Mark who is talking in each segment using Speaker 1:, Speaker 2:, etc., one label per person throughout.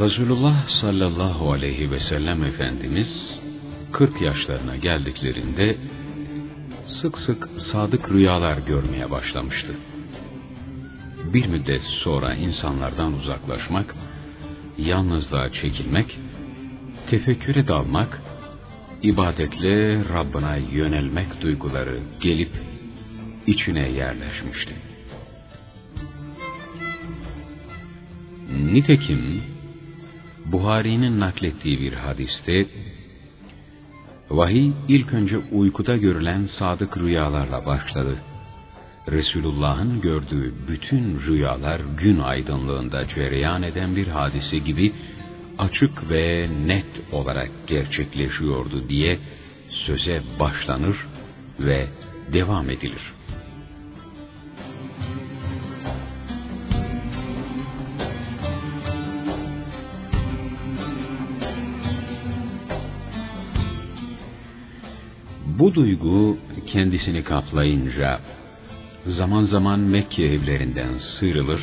Speaker 1: Resulullah sallallahu aleyhi ve sellem Efendimiz 40 yaşlarına geldiklerinde sık sık sadık rüyalar görmeye başlamıştı. Bir müddet sonra insanlardan uzaklaşmak, yalnızlığa çekilmek, tefekküre dalmak, ibadetle Rabbına yönelmek duyguları gelip içine yerleşmişti. Nitekim Buhari'nin naklettiği bir hadiste vahiy ilk önce uykuda görülen sadık rüyalarla başladı. Resulullah'ın gördüğü bütün rüyalar gün aydınlığında cereyan eden bir hadise gibi açık ve net olarak gerçekleşiyordu diye söze başlanır ve devam edilir. Bu duygu kendisini kaplayınca zaman zaman Mekke evlerinden sıyrılır,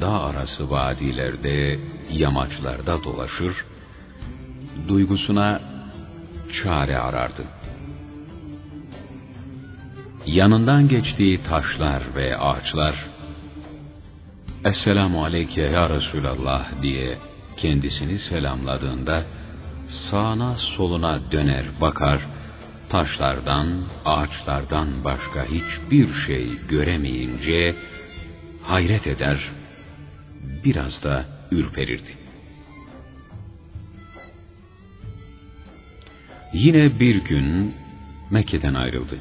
Speaker 1: dağ arası vadilerde, yamaçlarda dolaşır, duygusuna çare arardı. Yanından geçtiği taşlar ve ağaçlar, Esselamu Aleyke Ya Resulallah diye kendisini selamladığında, sağına soluna döner bakar, taşlardan, ağaçlardan başka hiçbir şey göremeyince hayret eder, biraz da ürperirdi. Yine bir gün Mekke'den ayrıldı.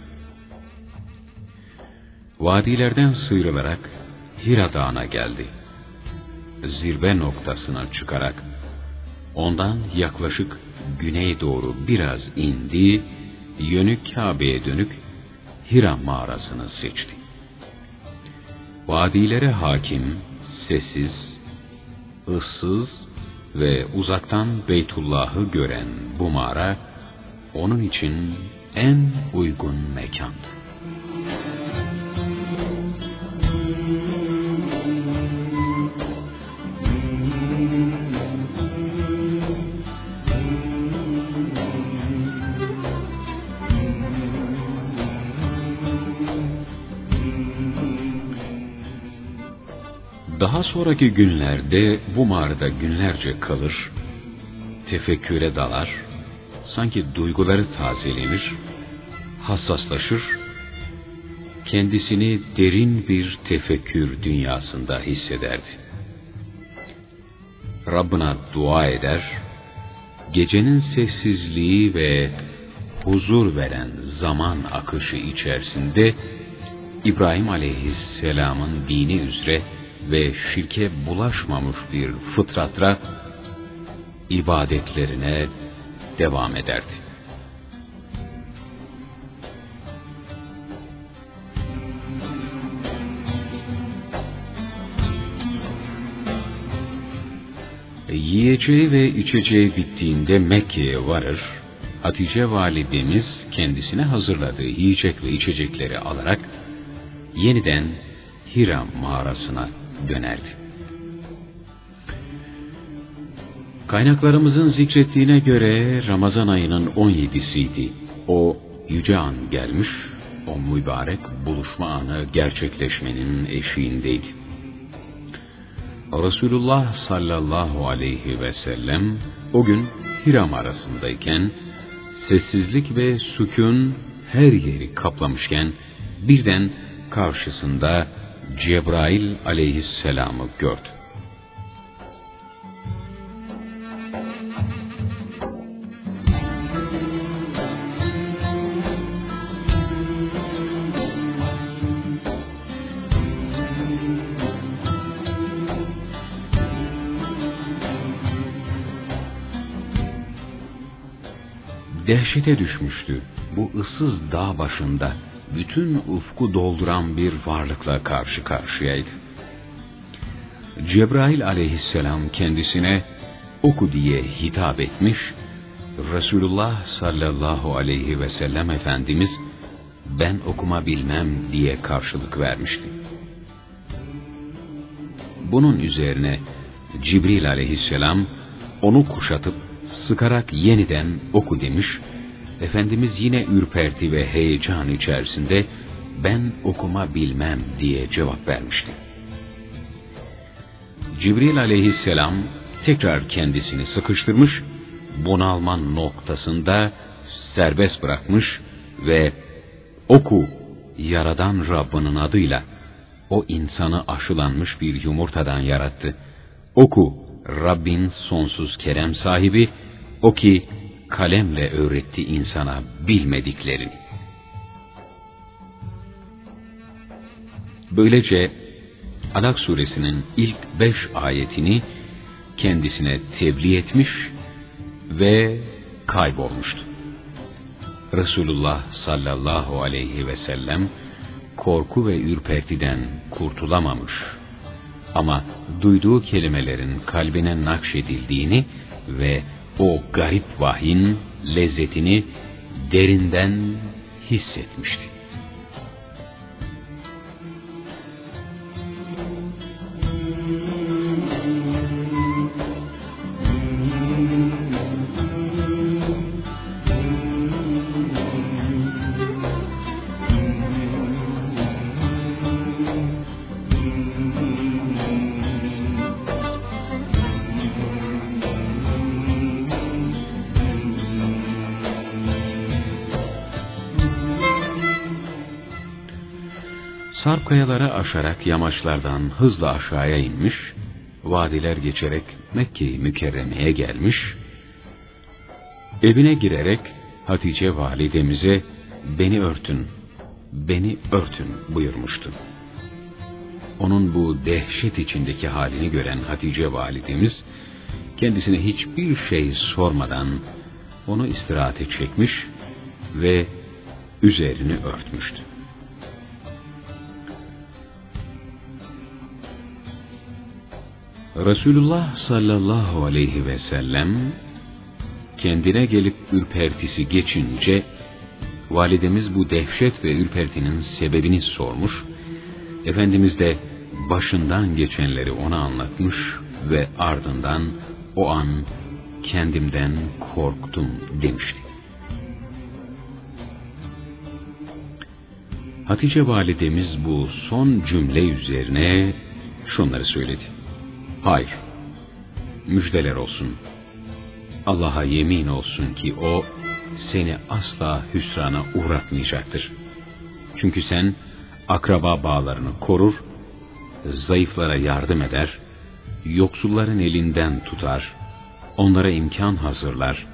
Speaker 1: Vadilerden sıyrılarak Hira Dağı'na geldi. Zirve noktasına çıkarak ondan yaklaşık güney doğru biraz indi yönü Kabe'ye dönük Hira mağarasını seçti. Vadilere hakim, sessiz, ıssız ve uzaktan Beytullah'ı gören bu mağara, onun için en uygun mekandı. Daha sonraki günlerde bu mağarada günlerce kalır, tefekküre dalar, sanki duyguları tazelenir, hassaslaşır, kendisini derin bir tefekkür dünyasında hissederdi. Rabbına dua eder, gecenin sessizliği ve huzur veren zaman akışı içerisinde İbrahim aleyhisselamın dini üzere ve şirke bulaşmamış bir fıtratra ibadetlerine devam ederdi. Yiyeceği ve içeceği bittiğinde Mekke'ye varır, Hatice validemiz kendisine hazırladığı yiyecek ve içecekleri alarak yeniden Hira mağarasına dönerdi. Kaynaklarımızın zikrettiğine göre Ramazan ayının 17'siydi. O yüce an gelmiş, o mübarek buluşma anı gerçekleşmenin eşiğindeydi. Resulullah sallallahu aleyhi ve sellem o gün Hiram arasındayken sessizlik ve sükun her yeri kaplamışken birden karşısında Cebrail aleyhisselamı gördü. Dehşete düşmüştü bu ıssız dağ başında bütün ufku dolduran bir varlıkla karşı karşıyaydı. Cebrail aleyhisselam kendisine oku diye hitap etmiş, Resulullah sallallahu aleyhi ve sellem Efendimiz ben okuma bilmem diye karşılık vermişti. Bunun üzerine Cibril aleyhisselam onu kuşatıp sıkarak yeniden oku demiş. Efendimiz yine ürperti ve heyecan içerisinde ben okuma bilmem diye cevap vermişti. Cibril aleyhisselam tekrar kendisini sıkıştırmış, bunalman noktasında serbest bırakmış ve oku yaradan Rabbinin adıyla o insanı aşılanmış bir yumurtadan yarattı. Oku Rabbin sonsuz kerem sahibi, o ki kalemle öğretti insana bilmediklerini. Böylece Alak suresinin ilk beş ayetini kendisine tebliğ etmiş ve kaybolmuştu. Resulullah sallallahu aleyhi ve sellem korku ve ürpertiden kurtulamamış. Ama duyduğu kelimelerin kalbine nakşedildiğini ve o garip vahyin lezzetini derinden hissetmişti. Kayaları aşarak yamaçlardan hızla aşağıya inmiş, vadiler geçerek Mekke-i Mükerreme'ye gelmiş, evine girerek Hatice validemize beni örtün, beni örtün buyurmuştu. Onun bu dehşet içindeki halini gören Hatice validemiz, kendisine hiçbir şey sormadan onu istirahate çekmiş ve üzerini örtmüştü. Resulullah sallallahu aleyhi ve sellem kendine gelip ürpertisi geçince validemiz bu dehşet ve ürpertinin sebebini sormuş. Efendimiz de başından geçenleri ona anlatmış ve ardından o an kendimden korktum demişti. Hatice validemiz bu son cümle üzerine şunları söyledi. Hayır. Müjdeler olsun. Allah'a yemin olsun ki o seni asla hüsrana uğratmayacaktır. Çünkü sen akraba bağlarını korur, zayıflara yardım eder, yoksulların elinden tutar, onlara imkan hazırlar,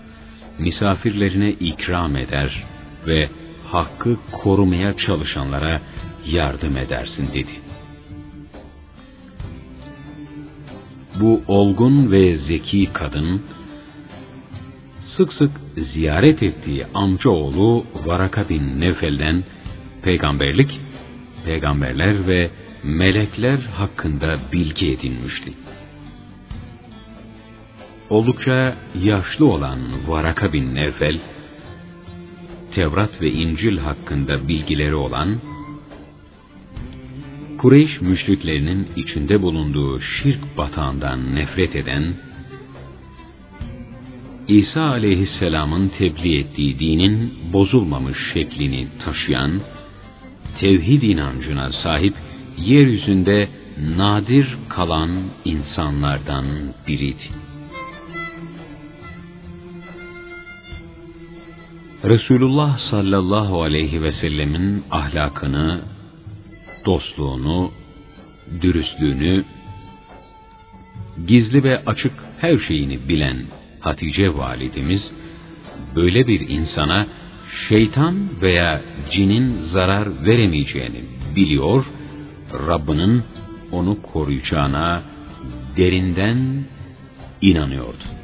Speaker 1: misafirlerine ikram eder ve hakkı korumaya çalışanlara yardım edersin dedi.'' Bu olgun ve zeki kadın sık sık ziyaret ettiği amcaoğlu Varaka bin Nevfel'den peygamberlik, peygamberler ve melekler hakkında bilgi edinmişti. Oldukça yaşlı olan Varaka bin Nevfel, Tevrat ve İncil hakkında bilgileri olan Kureyş müşriklerinin içinde bulunduğu şirk batağından nefret eden, İsa aleyhisselamın tebliğ ettiği dinin bozulmamış şeklini taşıyan, tevhid inancına sahip yeryüzünde nadir kalan insanlardan biriydi. Resulullah sallallahu aleyhi ve sellemin ahlakını dostluğunu, dürüstlüğünü, gizli ve açık her şeyini bilen Hatice validemiz, böyle bir insana şeytan veya cinin zarar veremeyeceğini biliyor, Rabbinin onu koruyacağına derinden inanıyordu.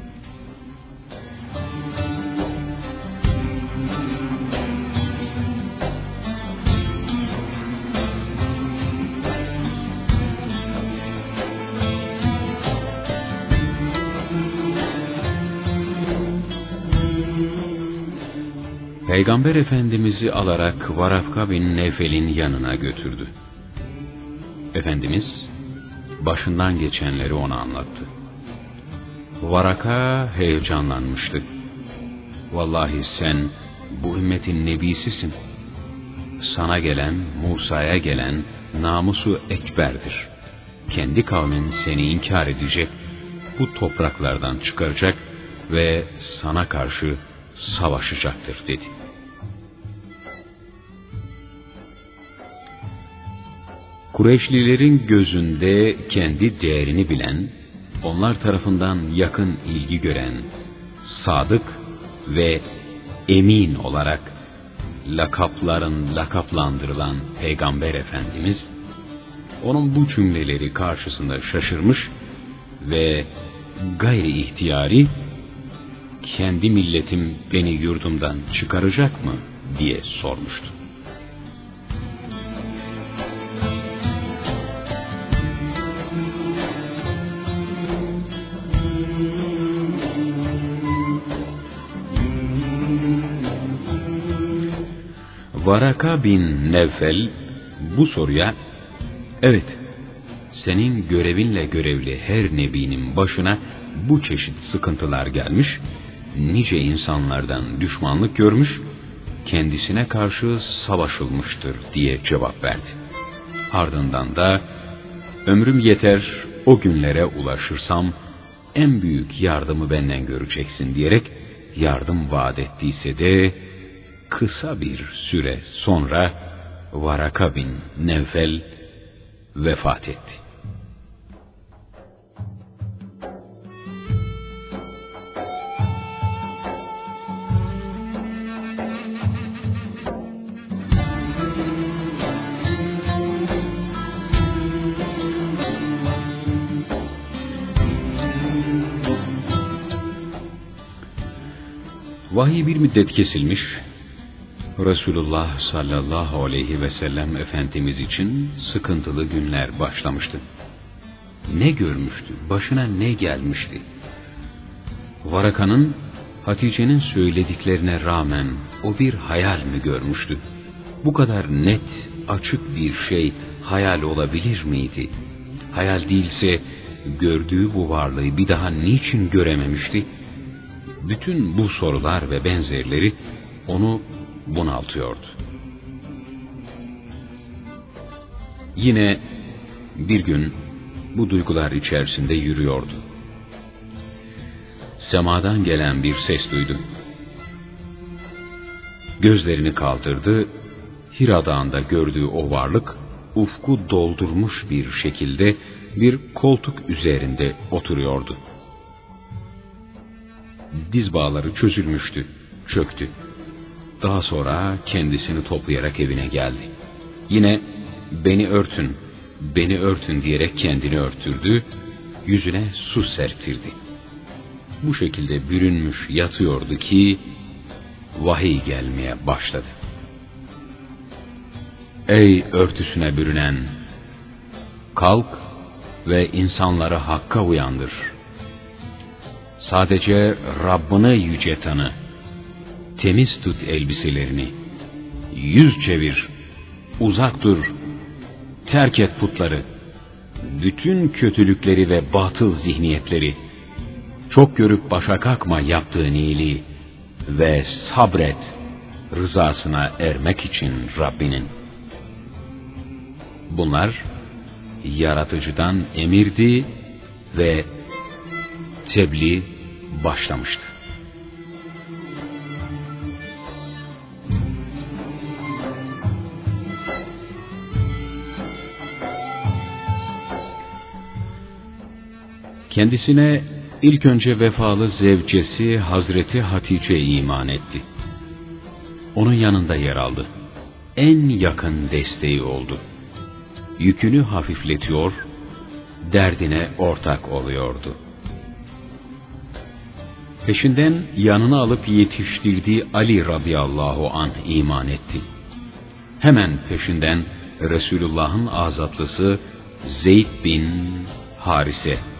Speaker 1: Peygamber Efendimiz'i alarak Varafka bin Nefel'in yanına götürdü. Efendimiz başından geçenleri ona anlattı. Varaka heyecanlanmıştı. Vallahi sen bu ümmetin nebisisin. Sana gelen, Musa'ya gelen namusu ekberdir. Kendi kavmin seni inkar edecek, bu topraklardan çıkaracak ve sana karşı savaşacaktır dedi. Kureyşlilerin gözünde kendi değerini bilen, onlar tarafından yakın ilgi gören, sadık ve emin olarak lakapların lakaplandırılan Peygamber Efendimiz, onun bu cümleleri karşısında şaşırmış ve gayri ihtiyari, kendi milletim beni yurdumdan çıkaracak mı diye sormuştu. Varaka bin Nevfel bu soruya evet senin görevinle görevli her nebinin başına bu çeşit sıkıntılar gelmiş, nice insanlardan düşmanlık görmüş, kendisine karşı savaşılmıştır diye cevap verdi. Ardından da ömrüm yeter o günlere ulaşırsam en büyük yardımı benden göreceksin diyerek yardım vaat ettiyse de kısa bir süre sonra Varaka bin Nevfel vefat etti. Vahiy bir müddet kesilmiş, Resulullah sallallahu aleyhi ve sellem Efendimiz için sıkıntılı günler başlamıştı. Ne görmüştü, başına ne gelmişti? Varaka'nın Hatice'nin söylediklerine rağmen o bir hayal mi görmüştü? Bu kadar net, açık bir şey hayal olabilir miydi? Hayal değilse gördüğü bu varlığı bir daha niçin görememişti? Bütün bu sorular ve benzerleri onu bunaltıyordu. Yine bir gün bu duygular içerisinde yürüyordu. Semadan gelen bir ses duydu. Gözlerini kaldırdı, Hira Dağı'nda gördüğü o varlık, ufku doldurmuş bir şekilde bir koltuk üzerinde oturuyordu. Diz bağları çözülmüştü, çöktü. Daha sonra kendisini toplayarak evine geldi. Yine beni örtün, beni örtün diyerek kendini örtürdü, yüzüne su serptirdi. Bu şekilde bürünmüş yatıyordu ki vahiy gelmeye başladı. Ey örtüsüne bürünen! Kalk ve insanları hakka uyandır. Sadece Rabbini yüce tanı.'' Temiz tut elbiselerini. Yüz çevir, uzak dur, terk et putları. Bütün kötülükleri ve batıl zihniyetleri, çok görüp başa kalkma yaptığın iyiliği ve sabret rızasına ermek için Rabbinin. Bunlar yaratıcıdan emirdi ve tebliğ başlamıştı. Kendisine ilk önce vefalı zevcesi Hazreti Hatice iman etti. Onun yanında yer aldı. En yakın desteği oldu. Yükünü hafifletiyor, derdine ortak oluyordu. Peşinden yanına alıp yetiştirdiği Ali radıyallahu an iman etti. Hemen peşinden Resulullah'ın azatlısı Zeyd bin Harise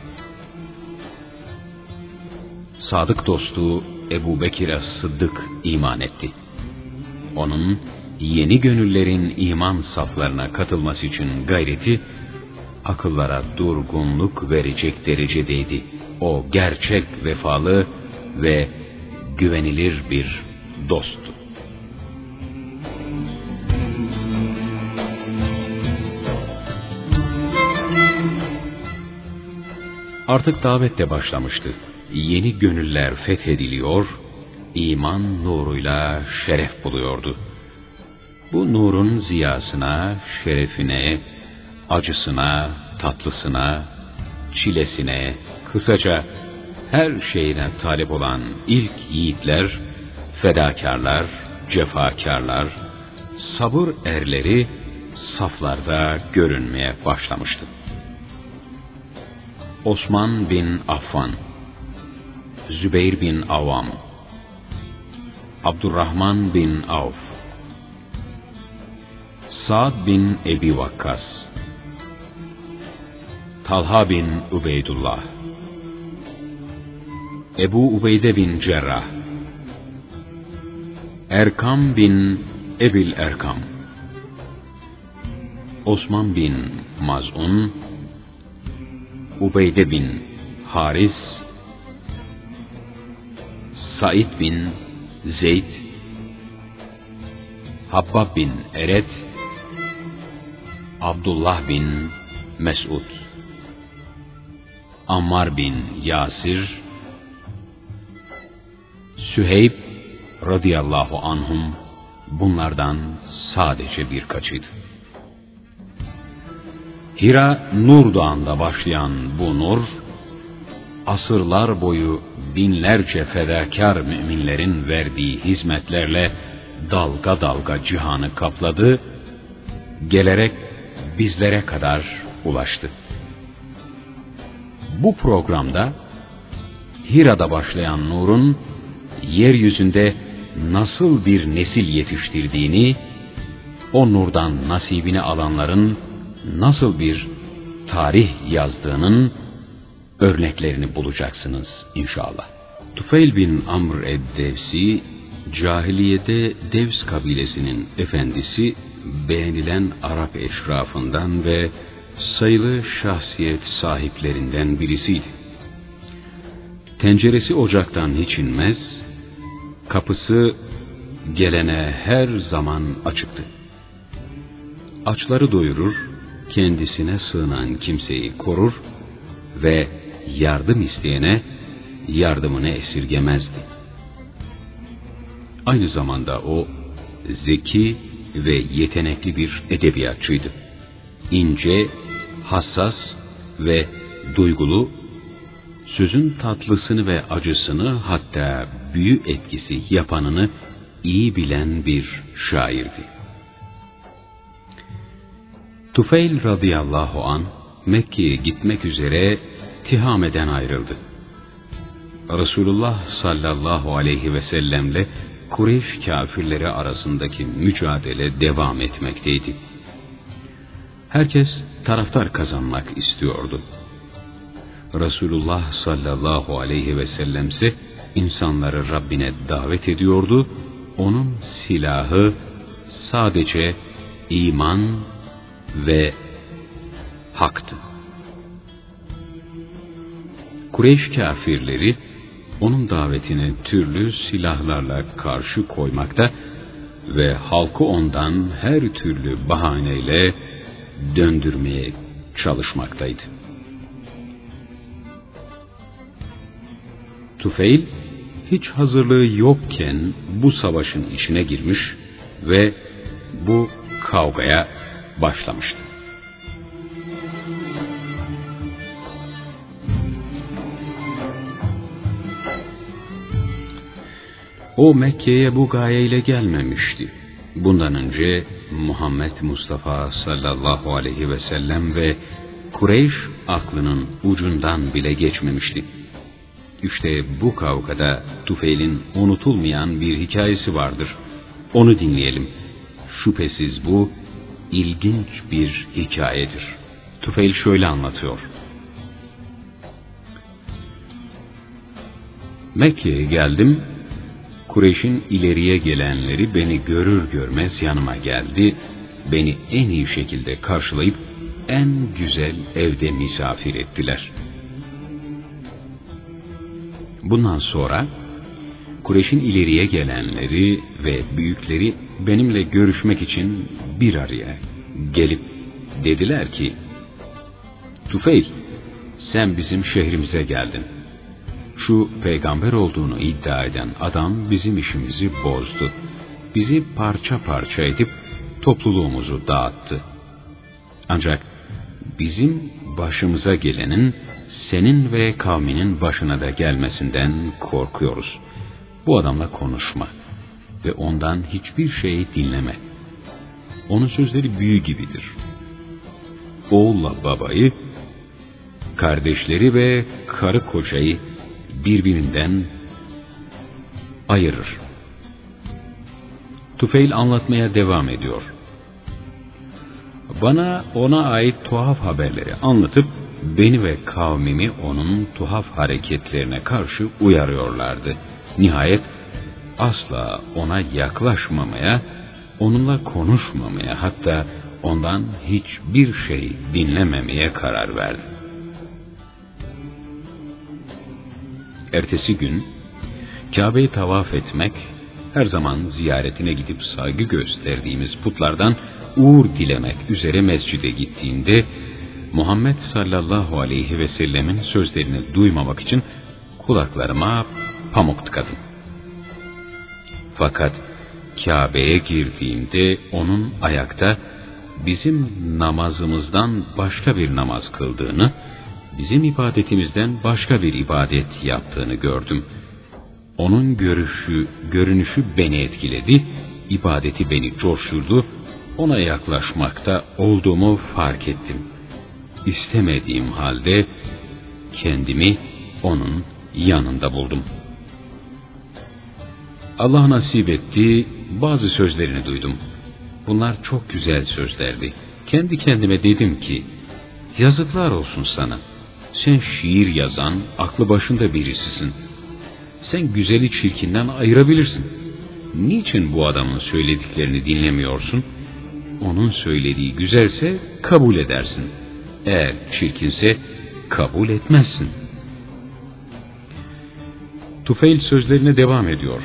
Speaker 1: sadık dostu Ebu Bekir'e Sıddık iman etti. Onun yeni gönüllerin iman saflarına katılması için gayreti akıllara durgunluk verecek derecedeydi. O gerçek vefalı ve güvenilir bir dosttu. Artık davet de başlamıştı. Yeni gönüller fethediliyor, iman nuruyla şeref buluyordu. Bu nurun ziyasına, şerefine, acısına, tatlısına, çilesine, kısaca her şeyine talep olan ilk yiğitler, fedakarlar, cefakarlar, sabır erleri saflarda görünmeye başlamıştı. Osman bin Affan, Zübeyir bin Avam, Abdurrahman bin Avf, Sa'd bin Ebi Vakkas, Talha bin Ubeydullah, Ebu Ubeyde bin Cerrah, Erkam bin Ebil Erkam, Osman bin Maz'un, Ubeyde bin Haris, Said bin Zeyd, Habbab bin Eret, Abdullah bin Mesud, Ammar bin Yasir, Süheyb radıyallahu anhum bunlardan sadece birkaçıydı. Hira Nur Dağı'nda başlayan bu nur, asırlar boyu binlerce fedakar müminlerin verdiği hizmetlerle dalga dalga cihanı kapladı, gelerek bizlere kadar ulaştı. Bu programda Hira'da başlayan nurun yeryüzünde nasıl bir nesil yetiştirdiğini, o nurdan nasibini alanların nasıl bir tarih yazdığının örneklerini bulacaksınız inşallah. Tufeyl bin Amr ed-Devsi, cahiliyede Devs kabilesinin efendisi, beğenilen Arap eşrafından ve sayılı şahsiyet sahiplerinden birisiydi. Tenceresi ocaktan hiç inmez, kapısı gelene her zaman açıktı. Açları doyurur, kendisine sığınan kimseyi korur ve yardım isteyene yardımını esirgemezdi. Aynı zamanda o zeki ve yetenekli bir edebiyatçıydı. İnce, hassas ve duygulu, sözün tatlısını ve acısını hatta büyü etkisi yapanını iyi bilen bir şairdi. Tufeil radıyallahu an Mekke'ye gitmek üzere Tihame'den ayrıldı. Resulullah sallallahu aleyhi ve sellemle Kureyş kafirleri arasındaki mücadele devam etmekteydi. Herkes taraftar kazanmak istiyordu. Resulullah sallallahu aleyhi ve sellem insanları Rabbine davet ediyordu. Onun silahı sadece iman ve haktı. Kureyş kafirleri onun davetine türlü silahlarla karşı koymakta ve halkı ondan her türlü bahaneyle döndürmeye çalışmaktaydı. Tufeil hiç hazırlığı yokken bu savaşın içine girmiş ve bu kavgaya başlamıştı. O Mekke'ye bu gayeyle gelmemişti. Bundan önce Muhammed Mustafa sallallahu aleyhi ve sellem ve Kureyş aklının ucundan bile geçmemişti. İşte bu kavgada Tufeil'in unutulmayan bir hikayesi vardır. Onu dinleyelim. Şüphesiz bu ilginç bir hikayedir. Tufeil şöyle anlatıyor. Mekke'ye geldim. Kureyş'in ileriye gelenleri beni görür görmez yanıma geldi. Beni en iyi şekilde karşılayıp en güzel evde misafir ettiler. Bundan sonra Kureyş'in ileriye gelenleri ve büyükleri benimle görüşmek için bir araya gelip dediler ki Tufeyl sen bizim şehrimize geldin. Şu peygamber olduğunu iddia eden adam bizim işimizi bozdu. Bizi parça parça edip topluluğumuzu dağıttı. Ancak bizim başımıza gelenin senin ve kavminin başına da gelmesinden korkuyoruz. Bu adamla konuşma ve ondan hiçbir şey dinleme. Onun sözleri büyü gibidir. Oğulla babayı, kardeşleri ve karı kocayı birbirinden ayırır. Tufeil anlatmaya devam ediyor. Bana ona ait tuhaf haberleri anlatıp beni ve kavmimi onun tuhaf hareketlerine karşı uyarıyorlardı. Nihayet asla ona yaklaşmamaya, onunla konuşmamaya hatta ondan hiçbir şey dinlememeye karar verdim. Ertesi gün Kabe'yi tavaf etmek, her zaman ziyaretine gidip saygı gösterdiğimiz putlardan uğur dilemek üzere mescide gittiğinde Muhammed sallallahu aleyhi ve sellemin sözlerini duymamak için kulaklarıma pamuk tıkadım. Fakat Kabe'ye girdiğimde onun ayakta bizim namazımızdan başka bir namaz kıldığını, bizim ibadetimizden başka bir ibadet yaptığını gördüm. Onun görüşü, görünüşü beni etkiledi, ibadeti beni coşturdu, ona yaklaşmakta olduğumu fark ettim. İstemediğim halde kendimi onun yanında buldum. Allah nasip etti, bazı sözlerini duydum. Bunlar çok güzel sözlerdi. Kendi kendime dedim ki, yazıklar olsun sana. Sen şiir yazan, aklı başında birisisin. Sen güzeli çirkinden ayırabilirsin. Niçin bu adamın söylediklerini dinlemiyorsun? Onun söylediği güzelse kabul edersin. Eğer çirkinse kabul etmezsin. Tufeil sözlerine devam ediyor.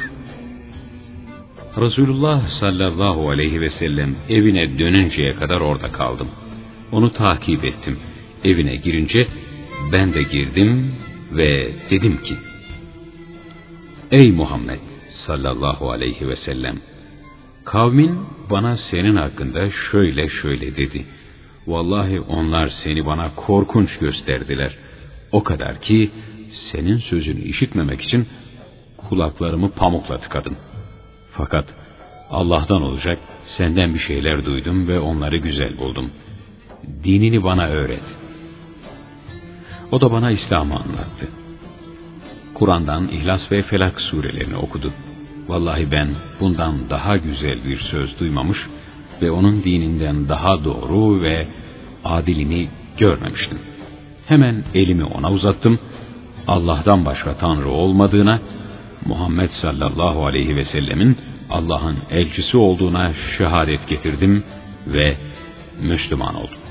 Speaker 1: Resulullah sallallahu aleyhi ve sellem evine dönünceye kadar orada kaldım. Onu takip ettim. Evine girince ben de girdim ve dedim ki Ey Muhammed sallallahu aleyhi ve sellem kavmin bana senin hakkında şöyle şöyle dedi. Vallahi onlar seni bana korkunç gösterdiler. O kadar ki senin sözünü işitmemek için kulaklarımı pamukla tıkadım. Fakat Allah'tan olacak senden bir şeyler duydum ve onları güzel buldum. Dinini bana öğret. O da bana İslam'ı anlattı. Kur'an'dan İhlas ve Felak surelerini okudu. Vallahi ben bundan daha güzel bir söz duymamış ve onun dininden daha doğru ve adilini görmemiştim. Hemen elimi ona uzattım. Allah'tan başka Tanrı olmadığına, Muhammed sallallahu aleyhi ve sellemin Allah'ın elçisi olduğuna şehadet getirdim ve Müslüman oldum.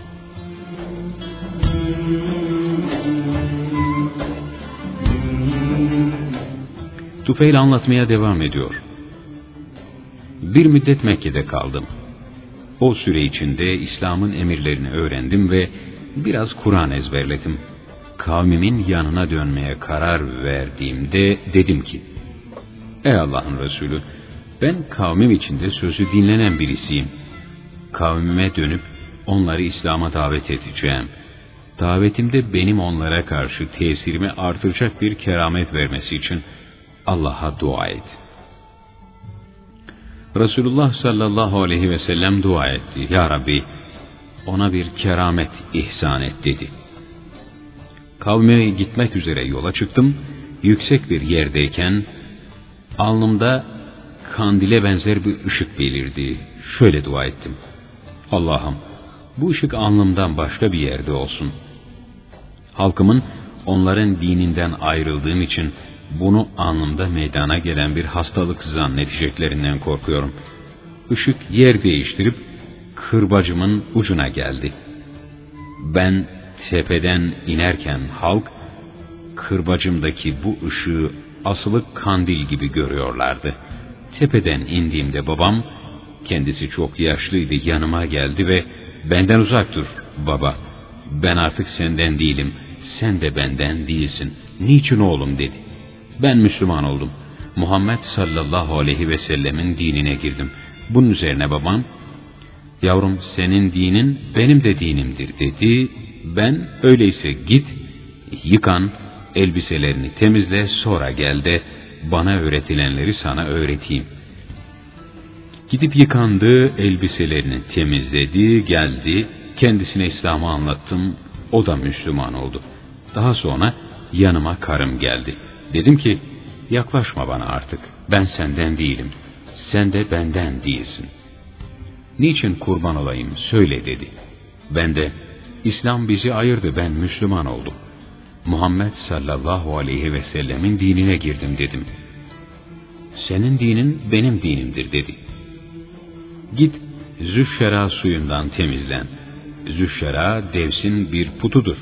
Speaker 1: Tufeil anlatmaya devam ediyor. Bir müddet Mekke'de kaldım. O süre içinde İslam'ın emirlerini öğrendim ve biraz Kur'an ezberledim. Kavmimin yanına dönmeye karar verdiğimde dedim ki, Ey Allah'ın Resulü, ben kavmim içinde sözü dinlenen birisiyim. Kavmime dönüp onları İslam'a davet edeceğim. Davetimde benim onlara karşı tesirimi artıracak bir keramet vermesi için Allah'a dua et. Resulullah sallallahu aleyhi ve sellem dua etti. Ya Rabbi ona bir keramet ihsan et dedi. Kavme gitmek üzere yola çıktım. Yüksek bir yerdeyken alnımda kandile benzer bir ışık belirdi. Şöyle dua ettim. Allah'ım bu ışık alnımdan başka bir yerde olsun. Halkımın onların dininden ayrıldığım için bunu anında meydana gelen bir hastalık zannedeceklerinden korkuyorum. Işık yer değiştirip kırbacımın ucuna geldi. Ben tepeden inerken halk, kırbacımdaki bu ışığı asılı kandil gibi görüyorlardı. Tepeden indiğimde babam, kendisi çok yaşlıydı, yanıma geldi ve benden uzak dur baba, ben artık senden değilim, sen de benden değilsin. Niçin oğlum dedi. Ben Müslüman oldum. Muhammed sallallahu aleyhi ve sellemin dinine girdim. Bunun üzerine babam, yavrum senin dinin benim de dinimdir dedi. Ben öyleyse git, yıkan, elbiselerini temizle, sonra gel de bana öğretilenleri sana öğreteyim. Gidip yıkandı, elbiselerini temizledi, geldi, kendisine İslam'ı anlattım, o da Müslüman oldu. Daha sonra yanıma karım geldi. Dedim ki, yaklaşma bana artık, ben senden değilim, sen de benden değilsin. Niçin kurban olayım, söyle dedi. Ben de, İslam bizi ayırdı, ben Müslüman oldum. Muhammed sallallahu aleyhi ve sellemin dinine girdim dedim. Senin dinin benim dinimdir dedi. Git züşşera suyundan temizlen. Züşşera devsin bir putudur.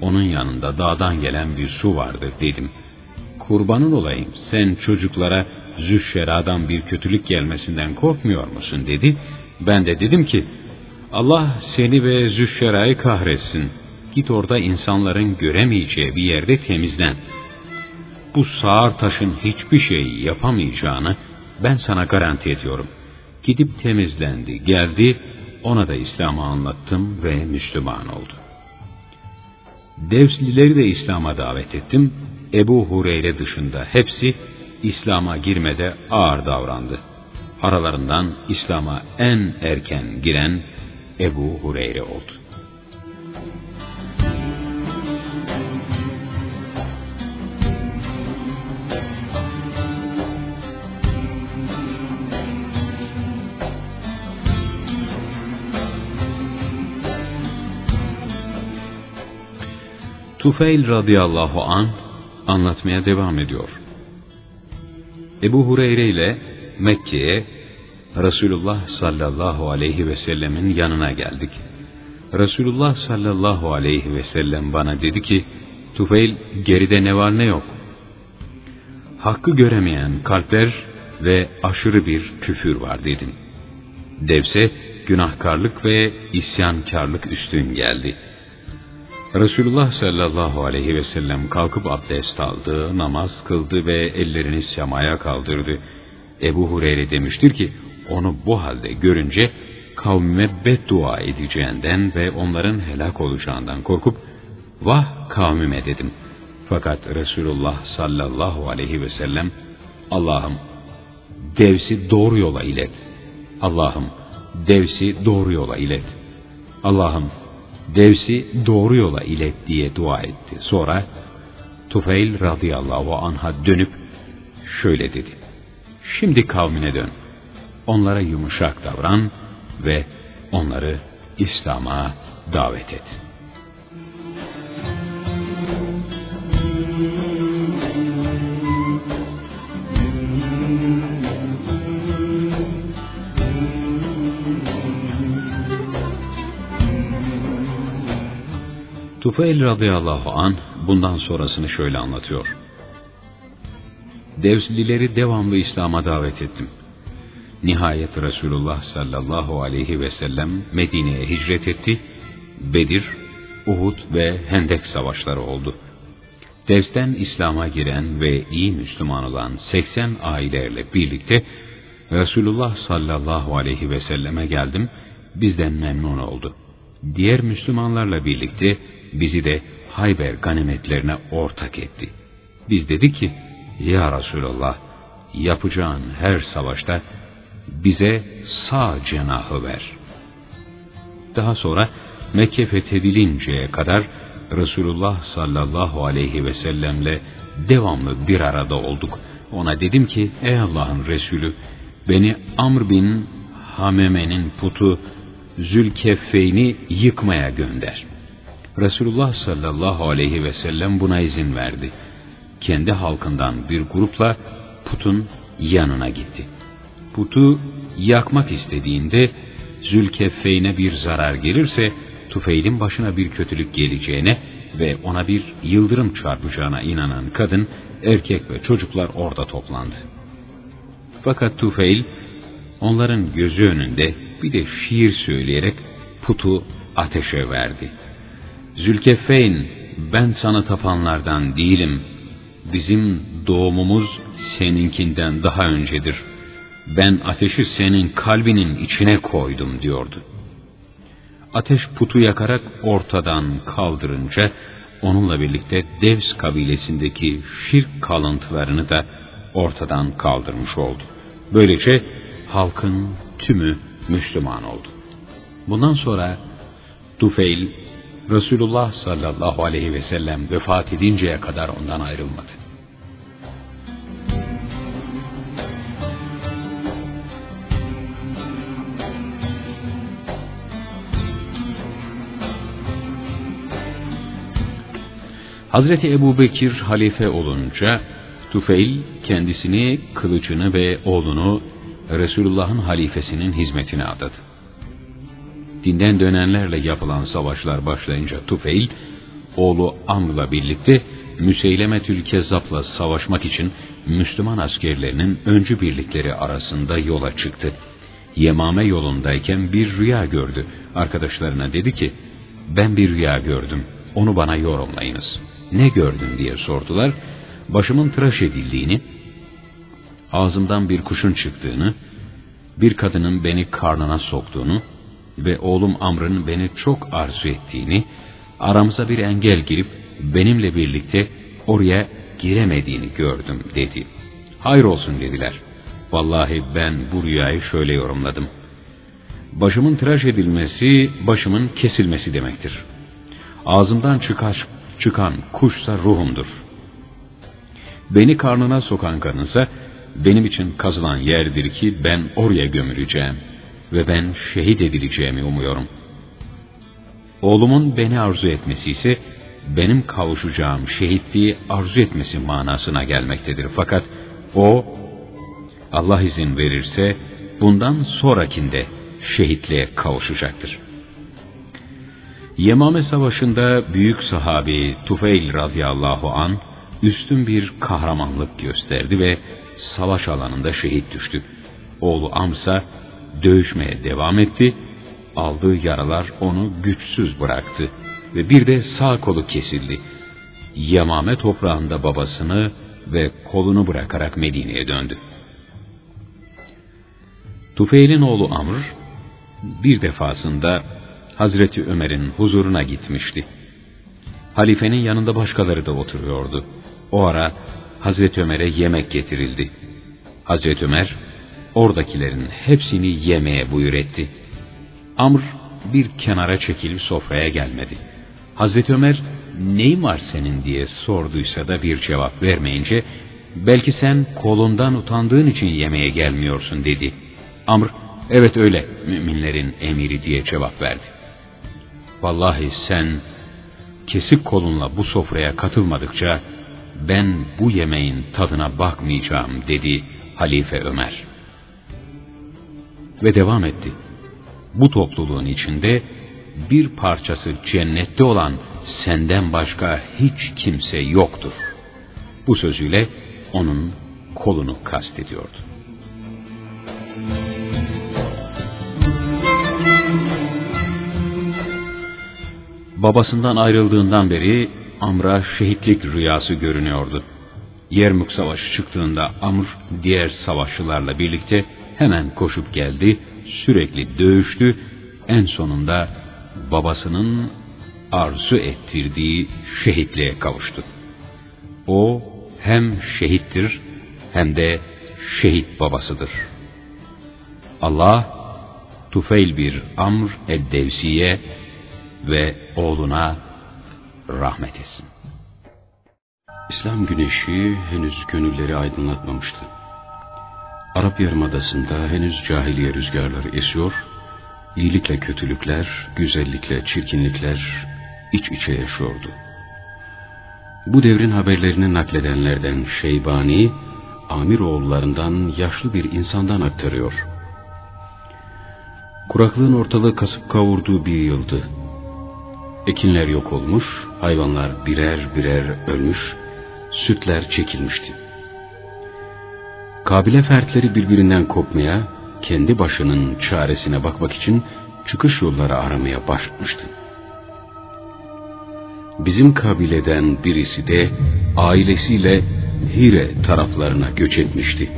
Speaker 1: Onun yanında dağdan gelen bir su vardır dedim. Kurbanın olayım sen çocuklara züşşeradan bir kötülük gelmesinden korkmuyor musun dedi. Ben de dedim ki Allah seni ve züşşerayı kahretsin. Git orada insanların göremeyeceği bir yerde temizlen. Bu sağır taşın hiçbir şey yapamayacağını ben sana garanti ediyorum. Gidip temizlendi, geldi, ona da İslam'ı anlattım ve Müslüman oldu. Devslileri de İslam'a davet ettim. Ebu Hureyre dışında hepsi İslam'a girmede ağır davrandı. Aralarından İslam'a en erken giren Ebu Hureyre oldu. Tufeil radıyallahu an anlatmaya devam ediyor. Ebu Hureyre ile Mekke'ye Resulullah sallallahu aleyhi ve sellemin yanına geldik. Resulullah sallallahu aleyhi ve sellem bana dedi ki, Tufeil geride ne var ne yok. Hakkı göremeyen kalpler ve aşırı bir küfür var dedim. Devse günahkarlık ve isyankarlık üstün geldi.'' Resulullah sallallahu aleyhi ve sellem kalkıp abdest aldı, namaz kıldı ve ellerini semaya kaldırdı. Ebu Hureyre demiştir ki, onu bu halde görünce kavmime beddua edeceğinden ve onların helak olacağından korkup, vah kavmime dedim. Fakat Resulullah sallallahu aleyhi ve sellem, Allah'ım devsi doğru yola ilet. Allah'ım devsi doğru yola ilet. Allah'ım Devs'i doğru yola ilet diye dua etti. Sonra Tufeil radıyallahu anha dönüp şöyle dedi. Şimdi kavmine dön. Onlara yumuşak davran ve onları İslam'a davet et.'' Tufeil radıyallahu an bundan sonrasını şöyle anlatıyor. Devslileri devamlı İslam'a davet ettim. Nihayet Resulullah sallallahu aleyhi ve sellem Medine'ye hicret etti. Bedir, Uhud ve Hendek savaşları oldu. Devs'ten İslam'a giren ve iyi Müslüman olan 80 ailelerle birlikte Resulullah sallallahu aleyhi ve selleme geldim. Bizden memnun oldu. Diğer Müslümanlarla birlikte bizi de Hayber ganimetlerine ortak etti. Biz dedik ki, Ya Resulallah, yapacağın her savaşta bize sağ cenahı ver. Daha sonra Mekke fethedilinceye kadar Resulullah sallallahu aleyhi ve sellemle devamlı bir arada olduk. Ona dedim ki, ey Allah'ın Resulü, beni Amr bin Hameme'nin putu Zülkeffeyn'i yıkmaya gönder. Resulullah sallallahu aleyhi ve sellem buna izin verdi. Kendi halkından bir grupla putun yanına gitti. Putu yakmak istediğinde Zülkeffeyne bir zarar gelirse Tufeil'in başına bir kötülük geleceğine ve ona bir yıldırım çarpacağına inanan kadın, erkek ve çocuklar orada toplandı. Fakat Tufeil onların gözü önünde bir de şiir söyleyerek putu ateşe verdi. Zülkefeyn ben sana tapanlardan değilim. Bizim doğumumuz seninkinden daha öncedir. Ben ateşi senin kalbinin içine koydum diyordu. Ateş putu yakarak ortadan kaldırınca onunla birlikte Devs kabilesindeki şirk kalıntılarını da ortadan kaldırmış oldu. Böylece halkın tümü Müslüman oldu. Bundan sonra Tufeil Resulullah sallallahu aleyhi ve sellem vefat edinceye kadar ondan ayrılmadı. Hazreti Ebu Bekir halife olunca Tufeil kendisini, kılıcını ve oğlunu Resulullah'ın halifesinin hizmetine adadı. Dinden dönenlerle yapılan savaşlar başlayınca Tufeil, oğlu Amr'la birlikte Müseylemetül Kezzap'la savaşmak için Müslüman askerlerinin öncü birlikleri arasında yola çıktı. Yemame yolundayken bir rüya gördü. Arkadaşlarına dedi ki, ben bir rüya gördüm, onu bana yorumlayınız. Ne gördün diye sordular. Başımın tıraş edildiğini, ağzımdan bir kuşun çıktığını, bir kadının beni karnına soktuğunu, ve oğlum Amr'ın beni çok arzu ettiğini, aramıza bir engel girip benimle birlikte oraya giremediğini gördüm dedi. Hayır olsun dediler. Vallahi ben bu rüyayı şöyle yorumladım. Başımın tıraş edilmesi, başımın kesilmesi demektir. Ağzımdan çıkar, çıkan kuşsa ruhumdur. Beni karnına sokan kanınsa benim için kazılan yerdir ki ben oraya gömüleceğim.'' Ve ben şehit edileceğimi umuyorum. Oğlumun beni arzu etmesi ise benim kavuşacağım şehitliği arzu etmesi manasına gelmektedir. Fakat o Allah izin verirse bundan sonrakinde şehitliğe kavuşacaktır. Yemame Savaşı'nda büyük sahabi Tufeil radıyallahu an üstün bir kahramanlık gösterdi ve savaş alanında şehit düştü. Oğlu Amsa dövüşmeye devam etti. Aldığı yaralar onu güçsüz bıraktı ve bir de sağ kolu kesildi. Yamame toprağında babasını ve kolunu bırakarak Medine'ye döndü. Tufeil'in oğlu Amr bir defasında Hazreti Ömer'in huzuruna gitmişti. Halifenin yanında başkaları da oturuyordu. O ara Hazreti Ömer'e yemek getirildi. Hazreti Ömer oradakilerin hepsini yemeye buyur etti. Amr bir kenara çekilip sofraya gelmedi. Hazreti Ömer neyin var senin diye sorduysa da bir cevap vermeyince belki sen kolundan utandığın için yemeğe gelmiyorsun dedi. Amr evet öyle müminlerin emiri diye cevap verdi. Vallahi sen kesik kolunla bu sofraya katılmadıkça ben bu yemeğin tadına bakmayacağım dedi Halife Ömer.'' Ve devam etti. Bu topluluğun içinde bir parçası cennette olan senden başka hiç kimse yoktur. Bu sözüyle onun kolunu kastediyordu. Babasından ayrıldığından beri Amr'a şehitlik rüyası görünüyordu. Yermuk Savaşı çıktığında Amr diğer savaşçılarla birlikte hemen koşup geldi, sürekli dövüştü, en sonunda babasının arzu ettirdiği şehitliğe kavuştu. O hem şehittir hem de şehit babasıdır. Allah Tufeil bir Amr Eddevsiye ve oğluna rahmet etsin. İslam güneşi henüz gönülleri aydınlatmamıştı. Arap Yarımadası'nda henüz cahiliye rüzgarları esiyor, iyilikle kötülükler, güzellikle çirkinlikler iç içe yaşıyordu. Bu devrin haberlerini nakledenlerden Şeybani, Amiroğullarından yaşlı bir insandan aktarıyor. Kuraklığın ortalığı kasıp kavurduğu bir yıldı. Ekinler yok olmuş, hayvanlar birer birer ölmüş, sütler çekilmişti. Kabile fertleri birbirinden kopmaya, kendi başının çaresine bakmak için çıkış yolları aramaya başlamıştı. Bizim kabileden birisi de ailesiyle Hire taraflarına göç etmişti.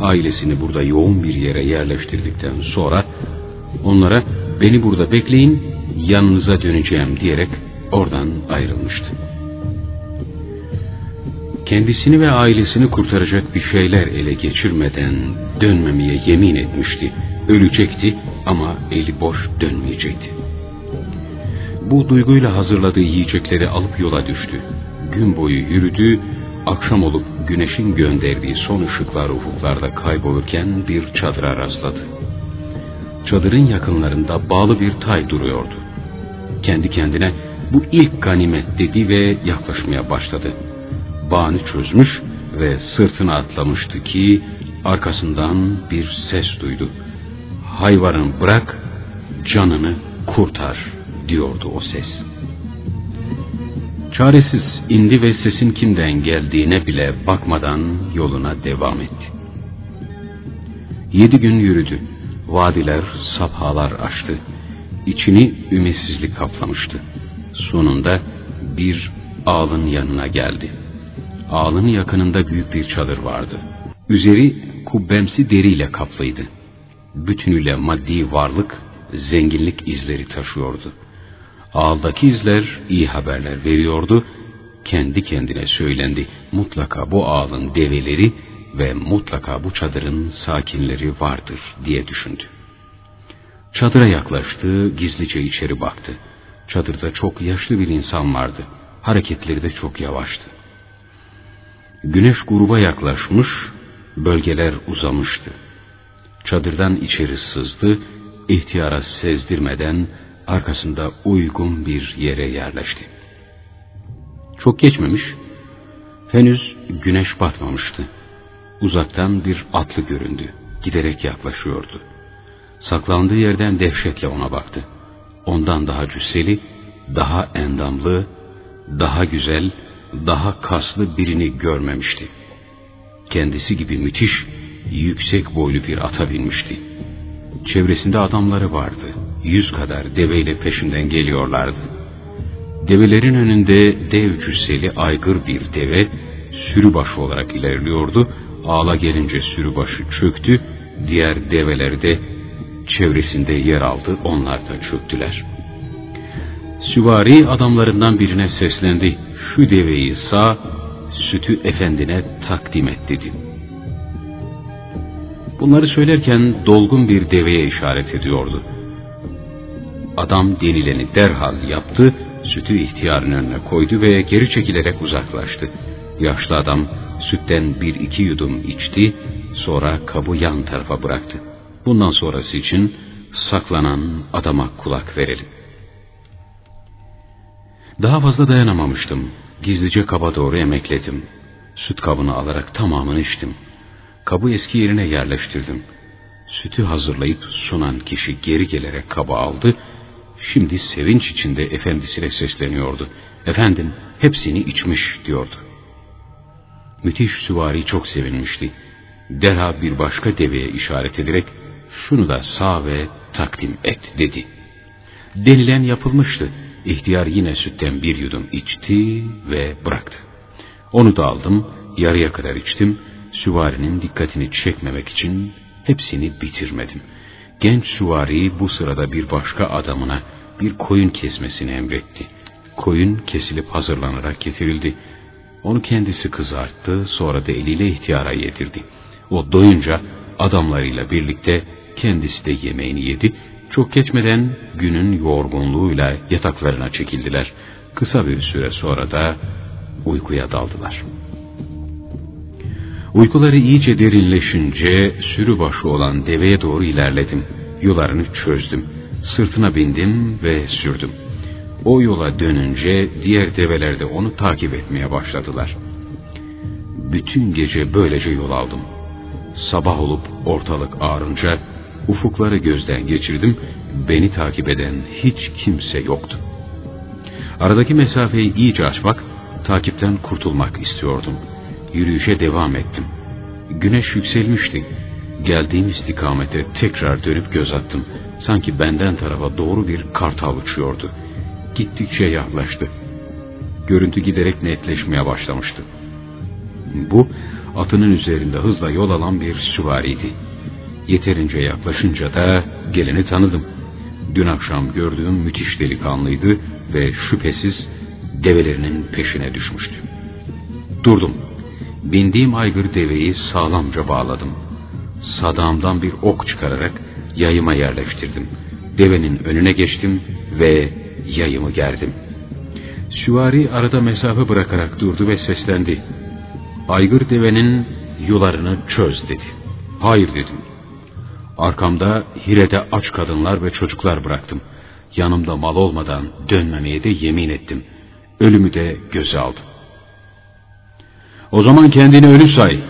Speaker 1: Ailesini burada yoğun bir yere yerleştirdikten sonra onlara beni burada bekleyin yanınıza döneceğim diyerek oradan ayrılmıştı. Kendisini ve ailesini kurtaracak bir şeyler ele geçirmeden dönmemeye yemin etmişti. Ölecekti ama eli boş dönmeyecekti. Bu duyguyla hazırladığı yiyecekleri alıp yola düştü. Gün boyu yürüdü, akşam olup güneşin gönderdiği son ışıklar ufuklarda kaybolurken bir çadıra rastladı. Çadırın yakınlarında bağlı bir tay duruyordu. Kendi kendine bu ilk ganimet dedi ve yaklaşmaya başladı. Bağını çözmüş ve sırtına atlamıştı ki arkasından bir ses duydu. Hayvanın bırak, canını kurtar diyordu o ses. Çaresiz indi ve sesin kimden geldiğine bile bakmadan yoluna devam etti. Yedi gün yürüdü. Vadiler, saphalar açtı. İçini ümitsizlik kaplamıştı. Sonunda bir ağlın yanına geldi. Ağlın yakınında büyük bir çadır vardı. Üzeri kubbemsi deriyle kaplıydı. Bütünüyle maddi varlık, zenginlik izleri taşıyordu. Ağaldaki izler iyi haberler veriyordu. Kendi kendine söylendi. Mutlaka bu ağalın develeri ve mutlaka bu çadırın sakinleri vardır diye düşündü. Çadıra yaklaştı, gizlice içeri baktı. Çadırda çok yaşlı bir insan vardı. Hareketleri de çok yavaştı. Güneş gruba yaklaşmış, bölgeler uzamıştı. Çadırdan içeri sızdı, ihtiyara sezdirmeden arkasında uygun bir yere yerleşti. Çok geçmemiş, henüz güneş batmamıştı. Uzaktan bir atlı göründü, giderek yaklaşıyordu. Saklandığı yerden dehşetle ona baktı. Ondan daha cüsseli, daha endamlı, daha güzel, daha kaslı birini görmemişti. Kendisi gibi müthiş, yüksek boylu bir ata binmişti. Çevresinde adamları vardı. Yüz kadar deveyle peşinden geliyorlardı. Develerin önünde dev cüsseli aygır bir deve sürübaşı olarak ilerliyordu. Ağla gelince sürübaşı çöktü. Diğer develer de çevresinde yer aldı. Onlar da çöktüler. Süvari adamlarından birine seslendi. Şu deveyi sağ, sütü efendine takdim et dedi. Bunları söylerken dolgun bir deveye işaret ediyordu. Adam denileni derhal yaptı, sütü ihtiyarın önüne koydu ve geri çekilerek uzaklaştı. Yaşlı adam sütten bir iki yudum içti, sonra kabı yan tarafa bıraktı. Bundan sonrası için saklanan adama kulak verelim. Daha fazla dayanamamıştım. Gizlice kaba doğru emekledim. Süt kabını alarak tamamını içtim. Kabı eski yerine yerleştirdim. Sütü hazırlayıp sunan kişi geri gelerek kabı aldı. Şimdi sevinç içinde efendisine sesleniyordu. Efendim hepsini içmiş diyordu. Müthiş süvari çok sevinmişti. Derhal bir başka deveye işaret ederek şunu da sağ ve takdim et dedi. Denilen yapılmıştı. İhtiyar yine sütten bir yudum içti ve bıraktı. Onu da aldım, yarıya kadar içtim. Süvarinin dikkatini çekmemek için hepsini bitirmedim. Genç süvari bu sırada bir başka adamına bir koyun kesmesini emretti. Koyun kesilip hazırlanarak getirildi. Onu kendisi kızarttı, sonra da eliyle ihtiyara yedirdi. O doyunca adamlarıyla birlikte kendisi de yemeğini yedi. Çok geçmeden günün yorgunluğuyla yataklarına çekildiler. Kısa bir süre sonra da uykuya daldılar. Uykuları iyice derinleşince sürü başı olan deveye doğru ilerledim. Yularını çözdüm. Sırtına bindim ve sürdüm. O yola dönünce diğer develer de onu takip etmeye başladılar. Bütün gece böylece yol aldım. Sabah olup ortalık ağrınca ufukları gözden geçirdim. Beni takip eden hiç kimse yoktu. Aradaki mesafeyi iyice açmak, takipten kurtulmak istiyordum. Yürüyüşe devam ettim. Güneş yükselmişti. Geldiğim istikamete tekrar dönüp göz attım. Sanki benden tarafa doğru bir kartal uçuyordu. Gittikçe yaklaştı. Görüntü giderek netleşmeye başlamıştı. Bu, atının üzerinde hızla yol alan bir süvariydi. Yeterince yaklaşınca da geleni tanıdım. Dün akşam gördüğüm müthiş delikanlıydı ve şüphesiz develerinin peşine düşmüştü. Durdum. Bindiğim aygır deveyi sağlamca bağladım. Sadağımdan bir ok çıkararak yayıma yerleştirdim. Devenin önüne geçtim ve yayımı gerdim. Süvari arada mesafe bırakarak durdu ve seslendi. Aygır devenin yularını çöz dedi. Hayır dedim. Arkamda Hire'de aç kadınlar ve çocuklar bıraktım. Yanımda mal olmadan dönmemeye de yemin ettim. Ölümü de göze aldım. O zaman kendini ölü say.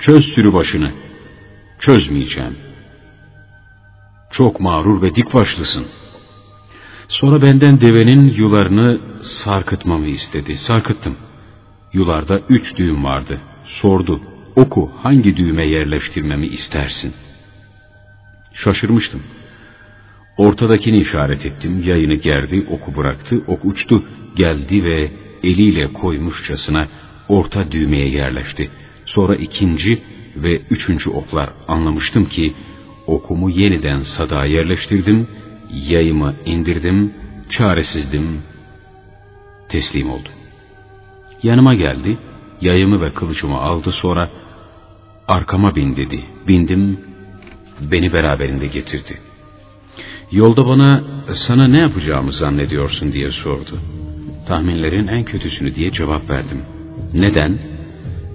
Speaker 1: Çöz sürü başını. Çözmeyeceğim. Çok mağrur ve dik başlısın. Sonra benden devenin yularını sarkıtmamı istedi. Sarkıttım. Yularda üç düğüm vardı. Sordu. Oku hangi düğüme yerleştirmemi istersin? Şaşırmıştım. Ortadakini işaret ettim. Yayını gerdi, oku bıraktı. Ok uçtu, geldi ve eliyle koymuşçasına orta düğmeye yerleşti. Sonra ikinci ve üçüncü oklar anlamıştım ki okumu yeniden sada yerleştirdim, yayımı indirdim, çaresizdim, teslim oldum. Yanıma geldi, yayımı ve kılıcımı aldı sonra arkama bin dedi. Bindim, beni beraberinde getirdi. Yolda bana sana ne yapacağımı zannediyorsun diye sordu. Tahminlerin en kötüsünü diye cevap verdim. Neden?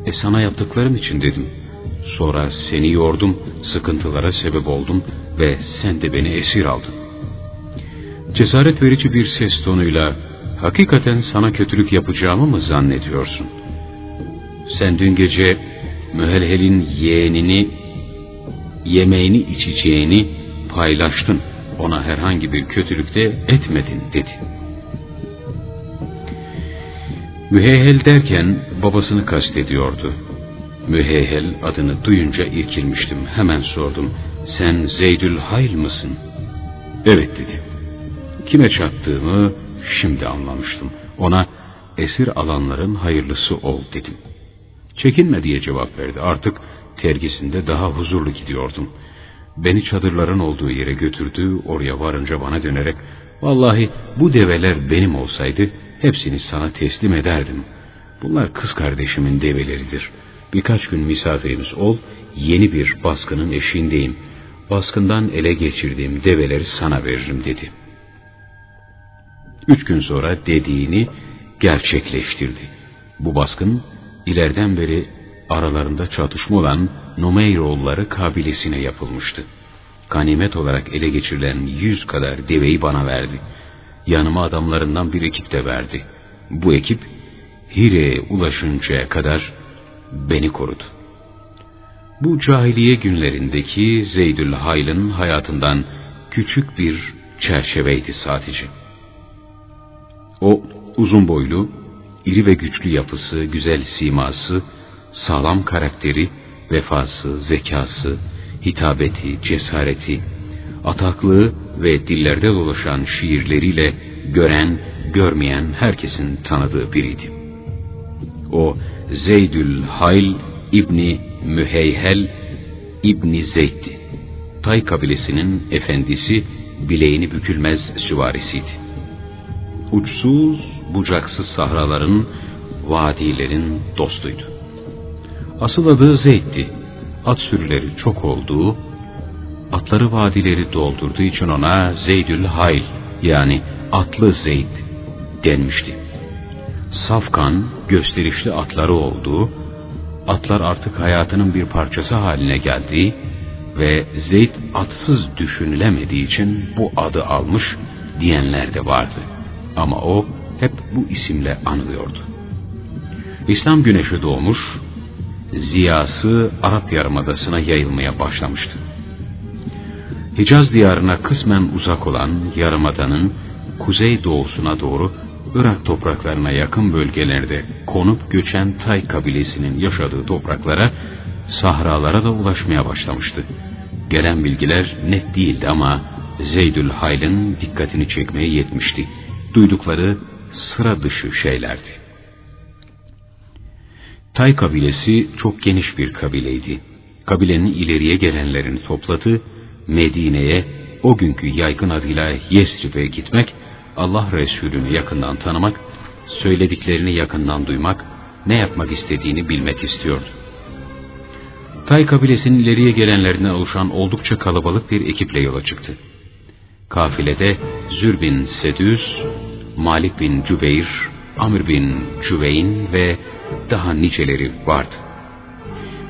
Speaker 1: E sana yaptıklarım için dedim. Sonra seni yordum, sıkıntılara sebep oldum ve sen de beni esir aldın. Cesaret verici bir ses tonuyla hakikaten sana kötülük yapacağımı mı zannediyorsun? Sen dün gece mühelhelin yeğenini, yemeğini içeceğini paylaştın. Ona herhangi bir kötülük de etmedin dedi.'' Müheyhel derken babasını kastediyordu. Müheyhel adını duyunca irkilmiştim. Hemen sordum. Sen Zeydül Hayl mısın? Evet dedi. Kime çattığımı şimdi anlamıştım. Ona esir alanların hayırlısı ol dedim. Çekinme diye cevap verdi. Artık tergisinde daha huzurlu gidiyordum. Beni çadırların olduğu yere götürdü. Oraya varınca bana dönerek Vallahi bu develer benim olsaydı hepsini sana teslim ederdim. Bunlar kız kardeşimin develeridir. Birkaç gün misafirimiz ol, yeni bir baskının eşiğindeyim. Baskından ele geçirdiğim develeri sana veririm dedi. Üç gün sonra dediğini gerçekleştirdi. Bu baskın ileriden beri aralarında çatışma olan Numeyroğulları kabilesine yapılmıştı. Ganimet olarak ele geçirilen yüz kadar deveyi bana verdi.'' yanıma adamlarından bir ekip de verdi. Bu ekip Hire'ye ulaşıncaya kadar beni korudu. Bu cahiliye günlerindeki Zeydül Hayl'ın hayatından küçük bir çerçeveydi sadece. O uzun boylu, iri ve güçlü yapısı, güzel siması, sağlam karakteri, vefası, zekası, hitabeti, cesareti, ataklığı ve dillerde dolaşan şiirleriyle gören, görmeyen herkesin tanıdığı biriydi. O Zeydül Hayl İbni Müheyhel İbni Zeyd'di. Tay kabilesinin efendisi, bileğini bükülmez süvarisiydi. Uçsuz, bucaksız sahraların, vadilerin dostuydu. Asıl adı Zeyd'di. At sürüleri çok olduğu, atları vadileri doldurduğu için ona Zeydül Hayl yani atlı Zeyd denmişti. Safkan, gösterişli atları olduğu, atlar artık hayatının bir parçası haline geldiği ve Zeyd atsız düşünülemediği için bu adı almış diyenler de vardı. Ama o hep bu isimle anılıyordu. İslam güneşi doğmuş, ziyası Arap Yarımadası'na yayılmaya başlamıştı. Hicaz diyarına kısmen uzak olan Yarımada'nın kuzey doğusuna doğru Irak topraklarına yakın bölgelerde konup göçen Tay kabilesinin yaşadığı topraklara, sahralara da ulaşmaya başlamıştı. Gelen bilgiler net değildi ama Zeydül Hayl'ın dikkatini çekmeye yetmişti. Duydukları sıra dışı şeylerdi. Tay kabilesi çok geniş bir kabileydi. Kabilenin ileriye gelenlerini topladı, Medine'ye o günkü yaygın adıyla Yesrib'e gitmek, Allah Resulü'nü yakından tanımak, söylediklerini yakından duymak, ne yapmak istediğini bilmek istiyordu. Tay kabilesinin ileriye gelenlerinden oluşan oldukça kalabalık bir ekiple yola çıktı. Kafilede Zür bin Sedüs, Malik bin Cübeyr, Amr bin Cüveyn ve daha niceleri vardı.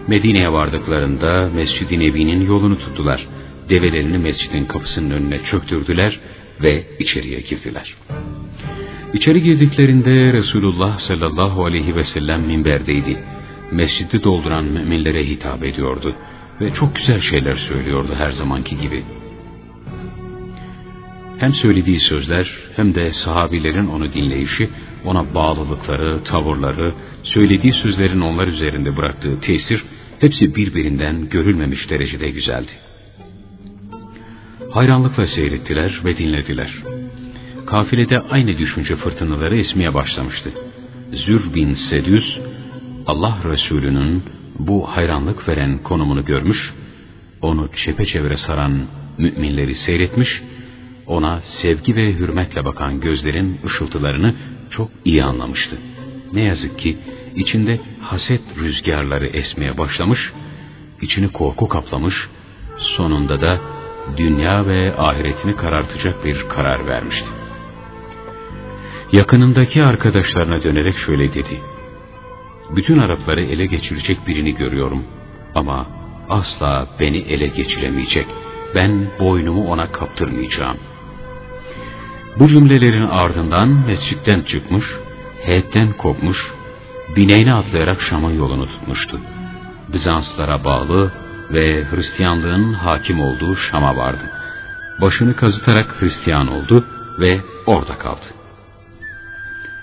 Speaker 1: Medine'ye vardıklarında Mescid-i Nebi'nin yolunu tuttular. Develerini mescidin kapısının önüne çöktürdüler ve içeriye girdiler. İçeri girdiklerinde Resulullah sallallahu aleyhi ve sellem minberdeydi. Mescidi dolduran müminlere hitap ediyordu ve çok güzel şeyler söylüyordu her zamanki gibi. Hem söylediği sözler hem de sahabilerin onu dinleyişi, ona bağlılıkları, tavırları, söylediği sözlerin onlar üzerinde bıraktığı tesir hepsi birbirinden görülmemiş derecede güzeldi. Hayranlıkla seyrettiler ve dinlediler. Kafilede aynı düşünce fırtınaları esmeye başlamıştı. Zür bin Sedüs, Allah Resulü'nün bu hayranlık veren konumunu görmüş, onu çepeçevre saran müminleri seyretmiş, ona sevgi ve hürmetle bakan gözlerin ışıltılarını çok iyi anlamıştı. Ne yazık ki içinde haset rüzgarları esmeye başlamış, içini korku kaplamış, sonunda da dünya ve ahiretini karartacak bir karar vermişti. Yakınındaki arkadaşlarına dönerek şöyle dedi. Bütün Arapları ele geçirecek birini görüyorum ama asla beni ele geçiremeyecek. Ben boynumu ona kaptırmayacağım. Bu cümlelerin ardından mescitten çıkmış, heyetten kopmuş, bineğine atlayarak Şam'ın yolunu tutmuştu. Bizanslara bağlı ve Hristiyanlığın hakim olduğu Şam'a vardı. Başını kazıtarak Hristiyan oldu ve orada kaldı.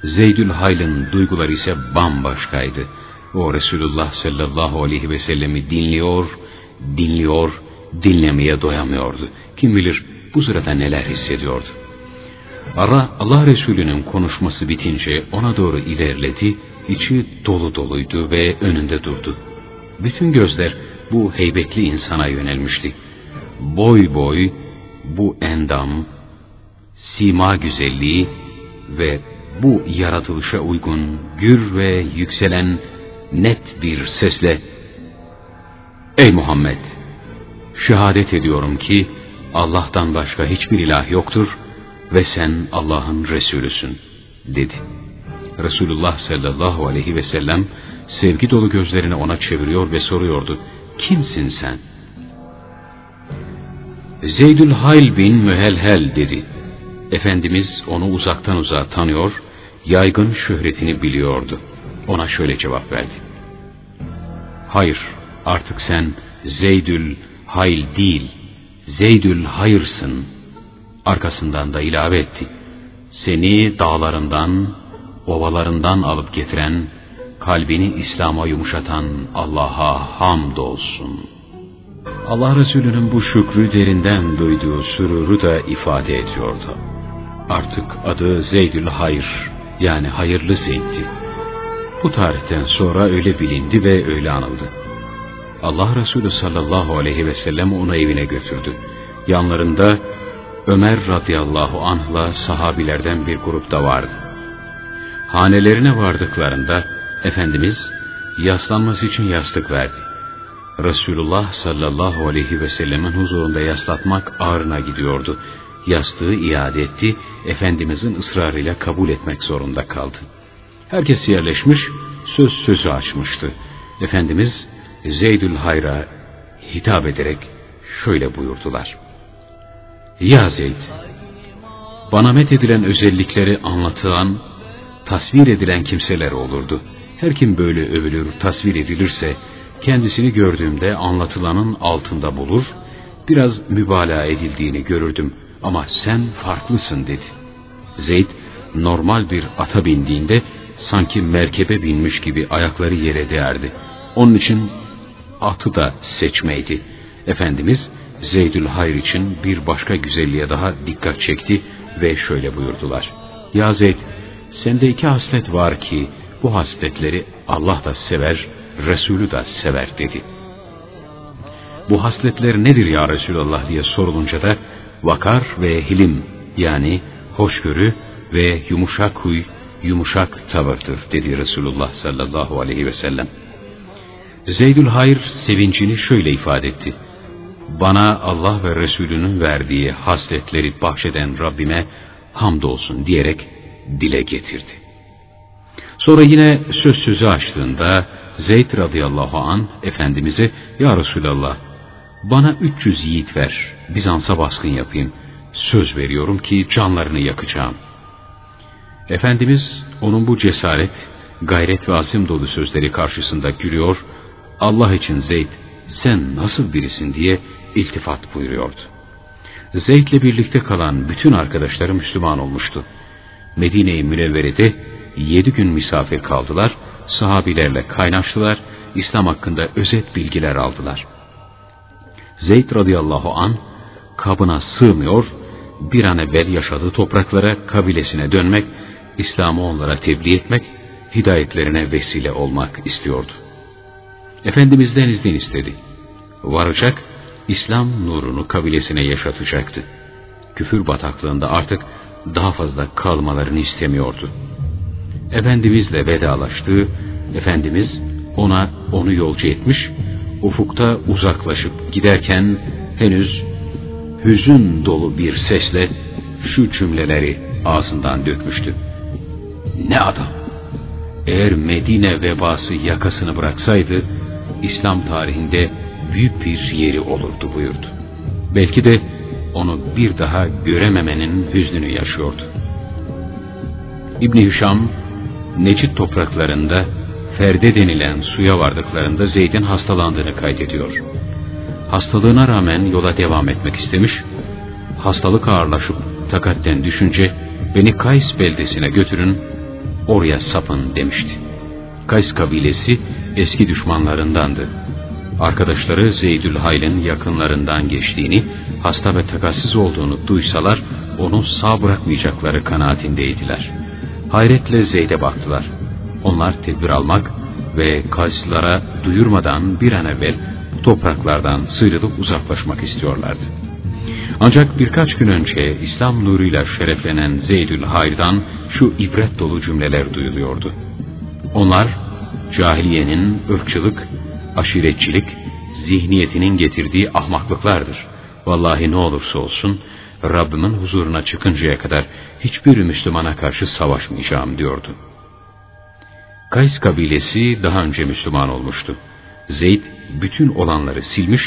Speaker 1: Zeydül Hayl'ın duyguları ise bambaşkaydı. O Resulullah sallallahu aleyhi ve sellemi dinliyor, dinliyor, dinlemeye doyamıyordu. Kim bilir bu sırada neler hissediyordu. Ara Allah Resulü'nün konuşması bitince ona doğru ilerledi, içi dolu doluydu ve önünde durdu. Bütün gözler bu heybetli insana yönelmişti. Boy boy bu endam, sima güzelliği ve bu yaratılışa uygun gür ve yükselen net bir sesle Ey Muhammed! Şehadet ediyorum ki Allah'tan başka hiçbir ilah yoktur ve sen Allah'ın Resulüsün dedi. Resulullah sallallahu aleyhi ve sellem sevgi dolu gözlerini ona çeviriyor ve soruyordu. Kimsin sen? Zeydül Hayl bin Mühelhel dedi. Efendimiz onu uzaktan uzağa tanıyor, yaygın şöhretini biliyordu. Ona şöyle cevap verdi. Hayır, artık sen Zeydül Hayl değil, Zeydül Hayırsın. Arkasından da ilave etti. Seni dağlarından, ovalarından alıp getiren, kalbini İslam'a yumuşatan Allah'a hamdolsun. Allah Resulü'nün bu şükrü derinden duyduğu süruru da ifade ediyordu. Artık adı Zeydül Hayr yani hayırlı Zeyd'di. Bu tarihten sonra öyle bilindi ve öyle anıldı. Allah Resulü sallallahu aleyhi ve sellem onu evine götürdü. Yanlarında Ömer radıyallahu anh'la sahabilerden bir grup da vardı. Hanelerine vardıklarında Efendimiz yaslanması için yastık verdi. Resulullah sallallahu aleyhi ve sellemin huzurunda yaslatmak ağrına gidiyordu. Yastığı iade etti, Efendimizin ısrarıyla kabul etmek zorunda kaldı. Herkes yerleşmiş, söz sözü açmıştı. Efendimiz Zeydül Hayr'a hitap ederek şöyle buyurdular. Ya Zeyd, bana met edilen özellikleri anlatılan, tasvir edilen kimseler olurdu. Her kim böyle övülür, tasvir edilirse, kendisini gördüğümde anlatılanın altında bulur, biraz mübalağa edildiğini görürdüm ama sen farklısın dedi. Zeyd, normal bir ata bindiğinde sanki merkebe binmiş gibi ayakları yere değerdi. Onun için atı da seçmeydi. Efendimiz Zeydül Hayr için bir başka güzelliğe daha dikkat çekti ve şöyle buyurdular. Ya Zeyd, sende iki haslet var ki bu hasletleri Allah da sever, Resulü de sever dedi. Bu hasletler nedir ya Resulallah diye sorulunca da vakar ve hilim yani hoşgörü ve yumuşak huy, yumuşak tavırdır dedi Resulullah sallallahu aleyhi ve sellem. Zeydül Hayr sevincini şöyle ifade etti. Bana Allah ve Resulünün verdiği hasletleri bahşeden Rabbime hamdolsun diyerek dile getirdi. Sonra yine söz sözü açtığında Zeyd radıyallahu an Efendimiz'e Ya Resulallah bana 300 yiğit ver Bizans'a baskın yapayım. Söz veriyorum ki canlarını yakacağım. Efendimiz onun bu cesaret, gayret ve azim dolu sözleri karşısında gülüyor, Allah için Zeyd sen nasıl birisin diye iltifat buyuruyordu. Zeyd'le birlikte kalan bütün arkadaşları Müslüman olmuştu. Medine-i Münevvere'de yedi gün misafir kaldılar, sahabilerle kaynaştılar, İslam hakkında özet bilgiler aldılar. Zeyd radıyallahu an kabına sığmıyor, bir an evvel yaşadığı topraklara, kabilesine dönmek, İslam'ı onlara tebliğ etmek, hidayetlerine vesile olmak istiyordu. Efendimizden izin istedi. Varacak, İslam nurunu kabilesine yaşatacaktı. Küfür bataklığında artık daha fazla kalmalarını istemiyordu. Efendimizle vedalaştı, Efendimiz ona onu yolcu etmiş, ufukta uzaklaşıp giderken henüz hüzün dolu bir sesle şu cümleleri ağzından dökmüştü. Ne adam! Eğer Medine vebası yakasını bıraksaydı, İslam tarihinde büyük bir yeri olurdu buyurdu. Belki de onu bir daha görememenin hüznünü yaşıyordu. İbni Hişam, Necit topraklarında Ferde denilen suya vardıklarında Zeyd'in hastalandığını kaydediyor. Hastalığına rağmen yola devam etmek istemiş, hastalık ağırlaşıp takatten düşünce beni Kays beldesine götürün, oraya sapın demişti. Kays kabilesi eski düşmanlarındandı. Arkadaşları Zeydül Hayl'in yakınlarından geçtiğini, hasta ve takassiz olduğunu duysalar onu sağ bırakmayacakları kanaatindeydiler. Hayretle Zeyd'e baktılar. Onlar tedbir almak ve Kayslara duyurmadan bir an evvel topraklardan sıyrılıp uzaklaşmak istiyorlardı. Ancak birkaç gün önce İslam nuruyla şereflenen Zeydül Hayr'dan şu ibret dolu cümleler duyuluyordu. Onlar cahiliyenin ırkçılık, aşiretçilik, zihniyetinin getirdiği ahmaklıklardır. Vallahi ne olursa olsun Rabbimin huzuruna çıkıncaya kadar hiçbir Müslümana karşı savaşmayacağım diyordu. Kays kabilesi daha önce Müslüman olmuştu. Zeyd bütün olanları silmiş,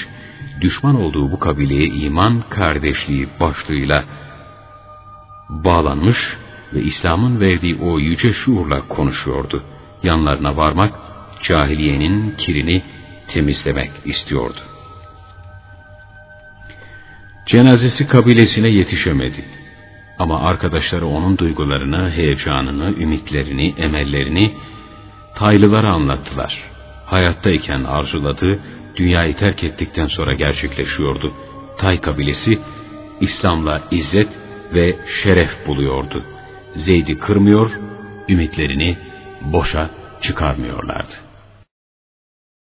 Speaker 1: düşman olduğu bu kabileye iman kardeşliği başlığıyla bağlanmış ve İslam'ın verdiği o yüce şuurla konuşuyordu. Yanlarına varmak, cahiliyenin kirini temizlemek istiyordu. Cenazesi kabilesine yetişemedi. Ama arkadaşları onun duygularını, heyecanını, ümitlerini, emellerini Taylılara anlattılar. Hayattayken arzuladığı, dünyayı terk ettikten sonra gerçekleşiyordu. Tay kabilesi İslam'la izzet ve şeref buluyordu. Zeyd'i kırmıyor, ümitlerini boşa çıkarmıyorlardı.